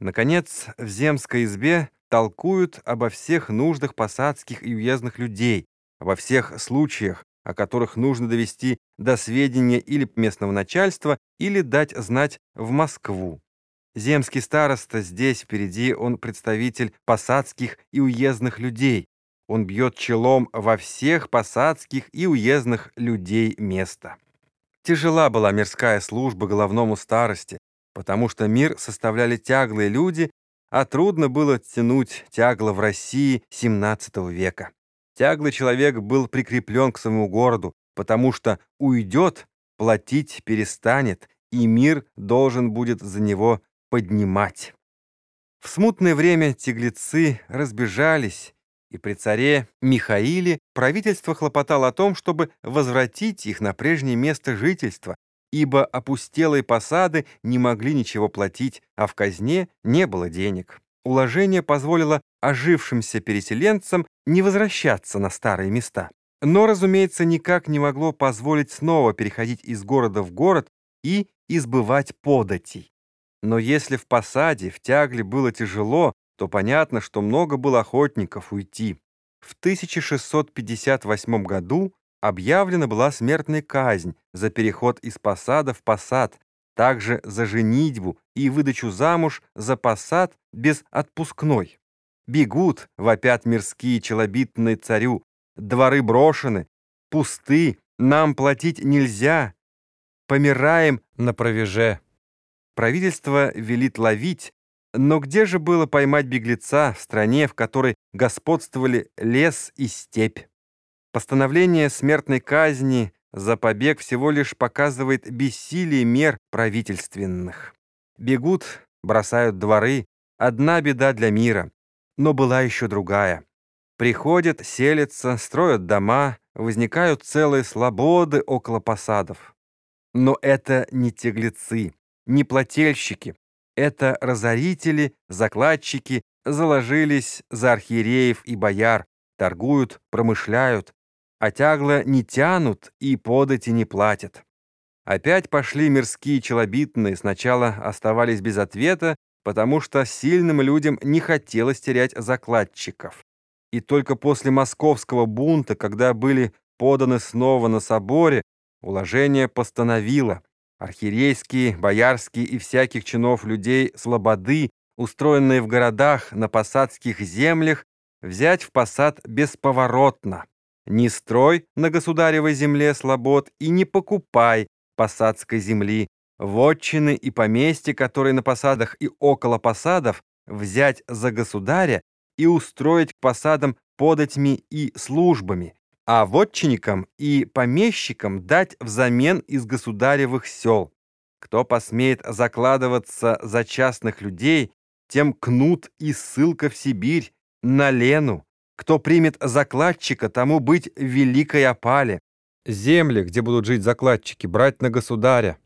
Наконец, в земской избе толкуют обо всех нуждах посадских и уездных людей, обо всех случаях, о которых нужно довести до сведения или местного начальства, или дать знать в Москву. Земский староста здесь впереди, он представитель посадских и уездных людей. Он бьет челом во всех посадских и уездных людей места. Тяжела была мирская служба головному старости, потому что мир составляли тяглые люди, а трудно было тянуть тягло в России XVII века. Тяглый человек был прикреплен к своему городу, потому что уйдет, платить перестанет, и мир должен будет за него поднимать. В смутное время тяглецы разбежались, и при царе Михаиле правительство хлопотало о том, чтобы возвратить их на прежнее место жительства, ибо опустелые посады не могли ничего платить, а в казне не было денег. Уложение позволило ожившимся переселенцам не возвращаться на старые места. Но, разумеется, никак не могло позволить снова переходить из города в город и избывать податей. Но если в посаде, в тягле было тяжело, то понятно, что много было охотников уйти. В 1658 году объявлена была смертная казнь за переход из посада в посад, также за женитьбу и выдачу замуж за посад без отпускной. Бегут, вопят мирские челобитные царю, дворы брошены, пусты, нам платить нельзя, помираем на провеже. Правительство велит ловить, но где же было поймать беглеца в стране, в которой господствовали лес и степь? Постановление смертной казни за побег всего лишь показывает бессилие мер правительственных. Бегут, бросают дворы, одна беда для мира. Но была еще другая. Приходят, селятся, строят дома, возникают целые слободы около посадов. Но это не теглецы, не плательщики, это разорители, закладчики заложились за архиереев и бояр, торгуют, промышляют, а тягло не тянут и подати не платят. Опять пошли мирские челобитные, сначала оставались без ответа, потому что сильным людям не хотелось терять закладчиков. И только после московского бунта, когда были поданы снова на соборе, уложение постановило – Архиерейские, боярские и всяких чинов людей слободы, устроенные в городах на посадских землях, взять в посад бесповоротно. Не строй на государевой земле слобод и не покупай посадской земли. Вотчины и поместья, которые на посадах и около посадов, взять за государя и устроить к посадам податьми и службами, а вотчинникам и помещикам дать взамен из государевых сел. Кто посмеет закладываться за частных людей, тем кнут и ссылка в Сибирь, на Лену. Кто примет закладчика, тому быть в великой опале. Земли, где будут жить закладчики, брать на государя.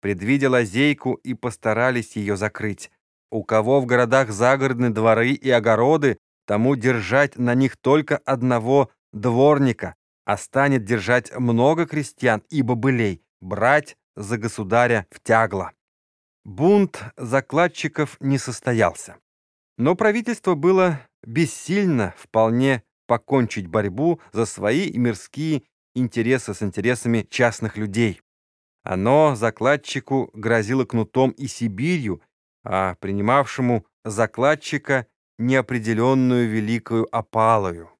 Предвидя лазейку и постарались ее закрыть. У кого в городах загородные дворы и огороды, тому держать на них только одного дворника, а станет держать много крестьян и бобылей, брать за государя в тягло. Бунт закладчиков не состоялся. Но правительство было бессильно вполне покончить борьбу за свои и мирские интересы с интересами частных людей. Оно закладчику грозило кнутом и Сибирью, а принимавшему закладчика неопределенную великую опалою.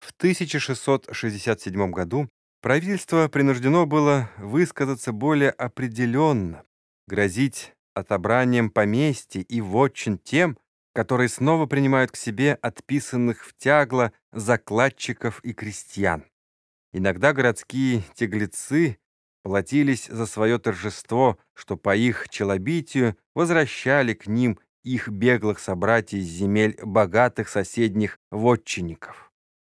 В 1667 году правительство принуждено было высказаться более определенно, грозить отобранием поместья и вотчин тем, которые снова принимают к себе отписанных в тягло закладчиков и крестьян. Иногда городские теглецы платились за свое торжество, что по их челобитию возвращали к ним их беглых собратьев земель богатых соседних вотчинников.